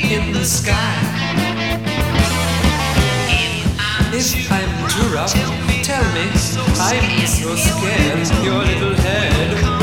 in the sky. If I'm too rough, tell me I'm so scared. Your little head.